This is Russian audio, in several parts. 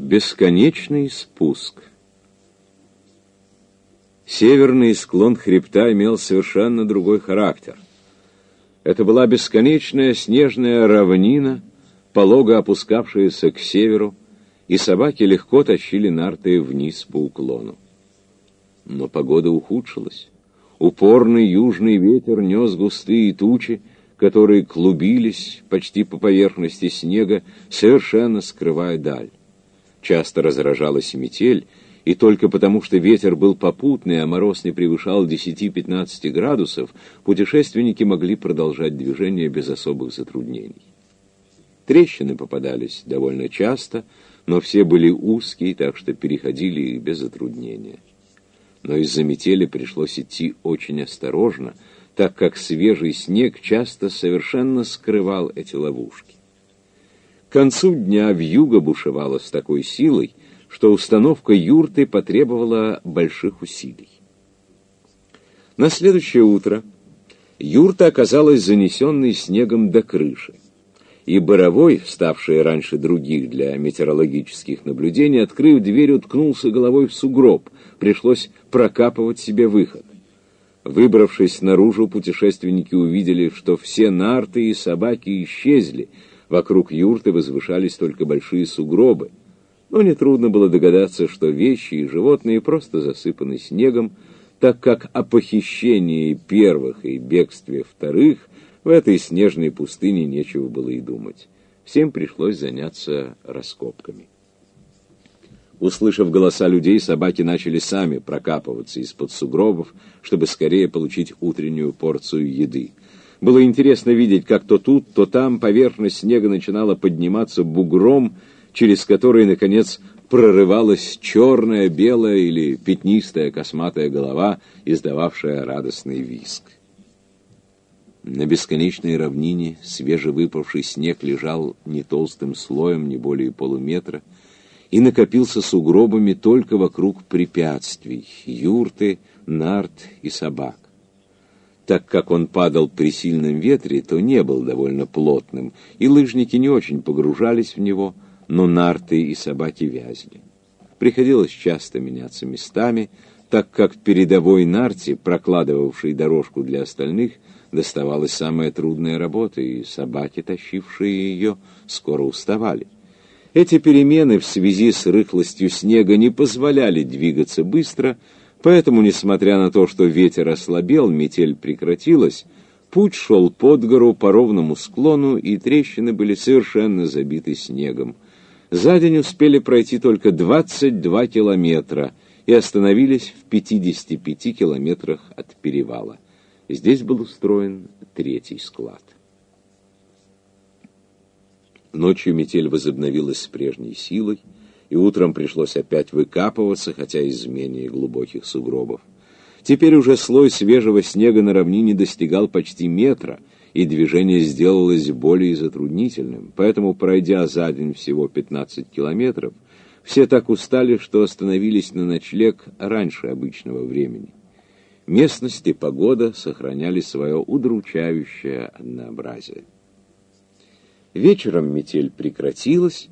Бесконечный спуск. Северный склон хребта имел совершенно другой характер. Это была бесконечная снежная равнина, полого опускавшаяся к северу, и собаки легко тащили нарты вниз по уклону. Но погода ухудшилась. Упорный южный ветер нес густые тучи, которые клубились почти по поверхности снега, совершенно скрывая даль. Часто разражалась метель, и только потому, что ветер был попутный, а мороз не превышал 10-15 градусов, путешественники могли продолжать движение без особых затруднений. Трещины попадались довольно часто, но все были узкие, так что переходили их без затруднения. Но из-за метели пришлось идти очень осторожно, так как свежий снег часто совершенно скрывал эти ловушки. К концу дня вьюга бушевала с такой силой, что установка юрты потребовала больших усилий. На следующее утро юрта оказалась занесенной снегом до крыши, и Боровой, вставший раньше других для метеорологических наблюдений, открыв дверь, уткнулся головой в сугроб, пришлось прокапывать себе выход. Выбравшись наружу, путешественники увидели, что все нарты и собаки исчезли — Вокруг юрты возвышались только большие сугробы, но нетрудно было догадаться, что вещи и животные просто засыпаны снегом, так как о похищении первых и бегстве вторых в этой снежной пустыне нечего было и думать. Всем пришлось заняться раскопками. Услышав голоса людей, собаки начали сами прокапываться из-под сугробов, чтобы скорее получить утреннюю порцию еды. Было интересно видеть, как то тут, то там поверхность снега начинала подниматься бугром, через который, наконец, прорывалась черная, белая или пятнистая косматая голова, издававшая радостный виск. На бесконечной равнине свежевыпавший снег лежал не толстым слоем, не более полуметра, и накопился сугробами только вокруг препятствий — юрты, нарт и собак. Так как он падал при сильном ветре, то не был довольно плотным, и лыжники не очень погружались в него, но нарты и собаки вязли. Приходилось часто меняться местами, так как передовой нарте, прокладывавшей дорожку для остальных, доставалась самая трудная работа, и собаки, тащившие ее, скоро уставали. Эти перемены в связи с рыхлостью снега не позволяли двигаться быстро, Поэтому, несмотря на то, что ветер ослабел, метель прекратилась, путь шел под гору по ровному склону, и трещины были совершенно забиты снегом. За день успели пройти только 22 километра и остановились в 55 километрах от перевала. Здесь был устроен третий склад. Ночью метель возобновилась с прежней силой, и утром пришлось опять выкапываться, хотя из менее глубоких сугробов. Теперь уже слой свежего снега на равнине достигал почти метра, и движение сделалось более затруднительным, поэтому, пройдя за день всего 15 километров, все так устали, что остановились на ночлег раньше обычного времени. Местность и погода сохраняли свое удручающее однообразие. Вечером метель прекратилась,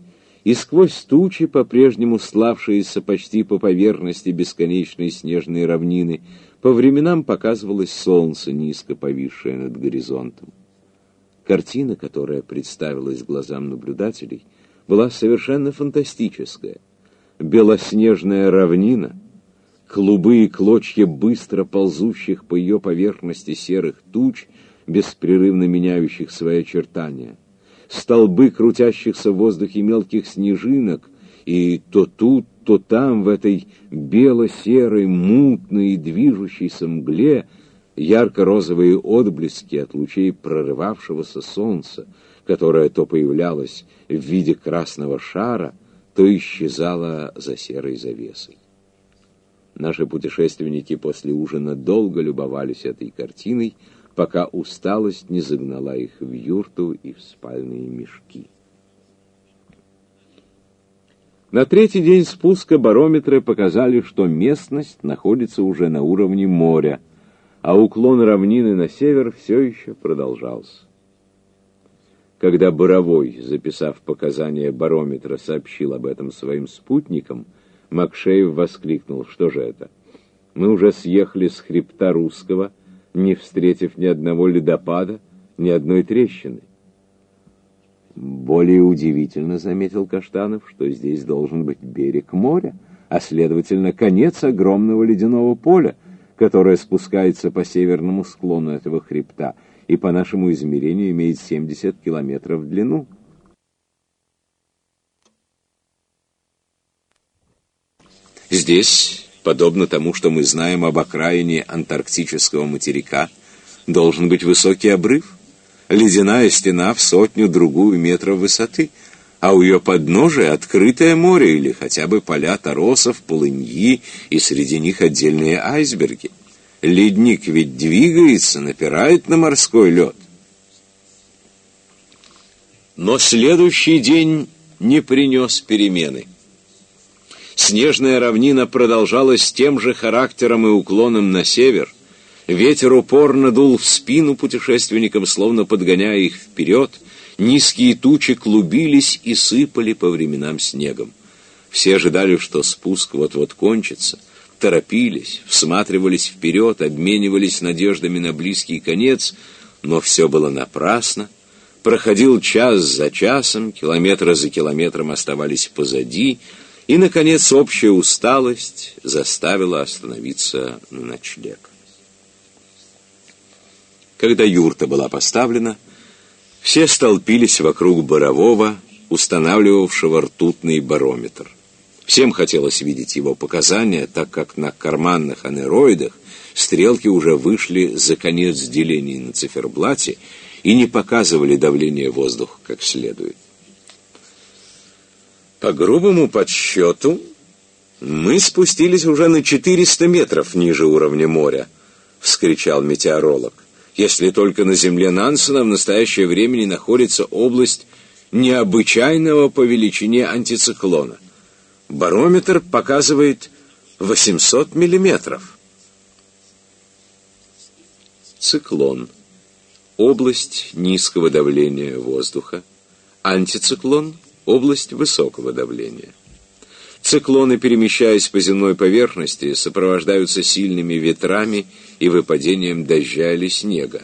и сквозь тучи, по-прежнему славшиеся почти по поверхности бесконечной снежной равнины, по временам показывалось солнце, низко повисшее над горизонтом. Картина, которая представилась глазам наблюдателей, была совершенно фантастическая. Белоснежная равнина, клубы и клочья быстро ползущих по ее поверхности серых туч, беспрерывно меняющих свои очертания — столбы крутящихся в воздухе мелких снежинок, и то тут, то там, в этой бело-серой, мутной и движущейся мгле, ярко-розовые отблески от лучей прорывавшегося солнца, которое то появлялось в виде красного шара, то исчезало за серой завесой. Наши путешественники после ужина долго любовались этой картиной, пока усталость не загнала их в юрту и в спальные мешки. На третий день спуска барометры показали, что местность находится уже на уровне моря, а уклон равнины на север все еще продолжался. Когда Боровой, записав показания барометра, сообщил об этом своим спутникам, Макшеев воскликнул, что же это? Мы уже съехали с хребта русского, не встретив ни одного ледопада, ни одной трещины. Более удивительно, заметил Каштанов, что здесь должен быть берег моря, а, следовательно, конец огромного ледяного поля, которое спускается по северному склону этого хребта и по нашему измерению имеет 70 километров в длину. Здесь, подобно тому, что мы знаем об окраине антарктического материка, должен быть высокий обрыв, ледяная стена в сотню-другую метров высоты, а у ее подножия открытое море или хотя бы поля торосов, полыньи и среди них отдельные айсберги. Ледник ведь двигается, напирает на морской лед. Но следующий день не принес перемены. Снежная равнина продолжалась тем же характером и уклоном на север, Ветер упорно дул в спину путешественникам, словно подгоняя их вперед. Низкие тучи клубились и сыпали по временам снегом. Все ожидали, что спуск вот-вот кончится. Торопились, всматривались вперед, обменивались надеждами на близкий конец, но все было напрасно. Проходил час за часом, километры за километром оставались позади, и, наконец, общая усталость заставила остановиться на ночлег. Когда юрта была поставлена, все столпились вокруг Борового, устанавливавшего ртутный барометр. Всем хотелось видеть его показания, так как на карманных анероидах стрелки уже вышли за конец делений на циферблате и не показывали давление воздуха как следует. По грубому подсчету, мы спустились уже на 400 метров ниже уровня моря, вскричал метеоролог если только на земле Нансена в настоящее время находится область необычайного по величине антициклона. Барометр показывает 800 миллиметров. Циклон. Область низкого давления воздуха. Антициклон – область высокого давления. Циклоны, перемещаясь по земной поверхности, сопровождаются сильными ветрами и выпадением дождя или снега.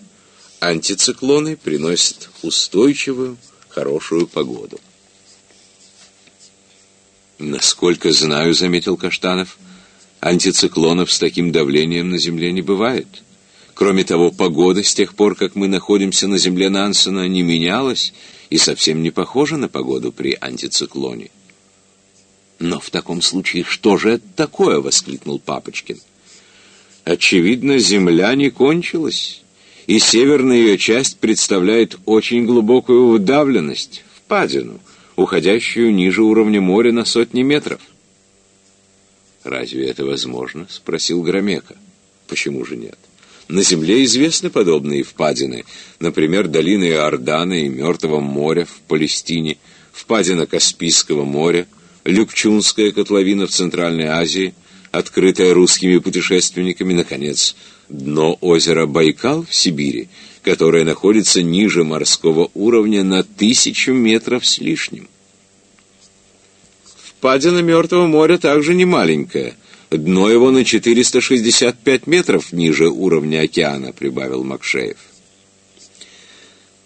Антициклоны приносят устойчивую, хорошую погоду. «Насколько знаю, — заметил Каштанов, — антициклонов с таким давлением на Земле не бывает. Кроме того, погода с тех пор, как мы находимся на Земле Нансена, не менялась и совсем не похожа на погоду при антициклоне». «Но в таком случае что же это такое?» — воскликнул Папочкин. «Очевидно, земля не кончилась, и северная ее часть представляет очень глубокую выдавленность, впадину, уходящую ниже уровня моря на сотни метров». «Разве это возможно?» — спросил Громека. «Почему же нет?» На Земле известны подобные впадины, например, долины Иордана и Мертвого моря в Палестине, впадина Каспийского моря — Люкчунская котловина в Центральной Азии, открытая русскими путешественниками, наконец, дно озера Байкал в Сибири, которое находится ниже морского уровня на тысячу метров с лишним. Впадина Мертвого моря также не маленькая, дно его на 465 метров ниже уровня океана, прибавил Макшеев.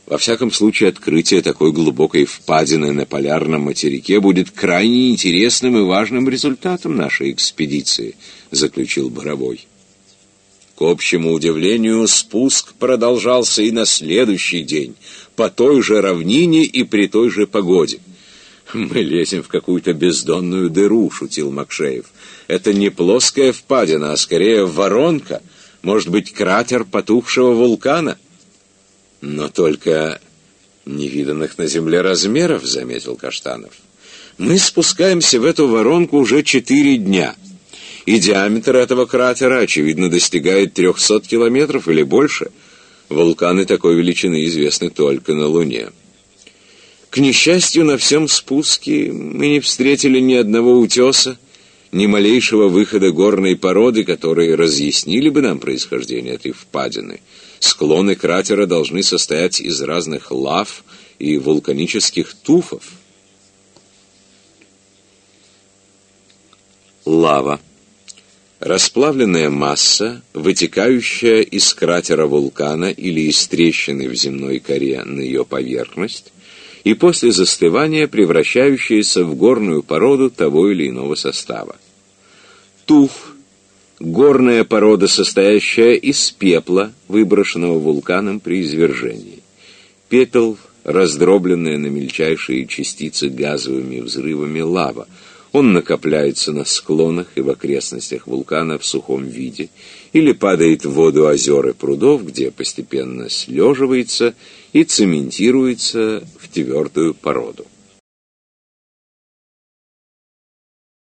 Во всяком случае, открытие такой глубокой впадины на полярном материке будет крайне интересным и важным результатом нашей экспедиции, заключил Боровой. К общему удивлению, спуск продолжался и на следующий день, по той же равнине и при той же погоде. «Мы лезем в какую-то бездонную дыру», — шутил Макшеев. «Это не плоская впадина, а скорее воронка, может быть, кратер потухшего вулкана» но только невиданных на земле размеров, заметил Каштанов. Мы спускаемся в эту воронку уже четыре дня, и диаметр этого кратера, очевидно, достигает 300 километров или больше. Вулканы такой величины известны только на Луне. К несчастью, на всем спуске мы не встретили ни одного утеса, ни малейшего выхода горной породы, которые разъяснили бы нам происхождение этой впадины. Склоны кратера должны состоять из разных лав и вулканических туфов. Лава. Расплавленная масса, вытекающая из кратера вулкана или из трещины в земной коре на ее поверхность, и после застывания превращающаяся в горную породу того или иного состава. Туф – горная порода, состоящая из пепла, выброшенного вулканом при извержении. Пепел, раздробленная на мельчайшие частицы газовыми взрывами лава – он накопляется на склонах и в окрестностях вулкана в сухом виде или падает в воду озер и прудов, где постепенно слеживается и цементируется в твердую породу.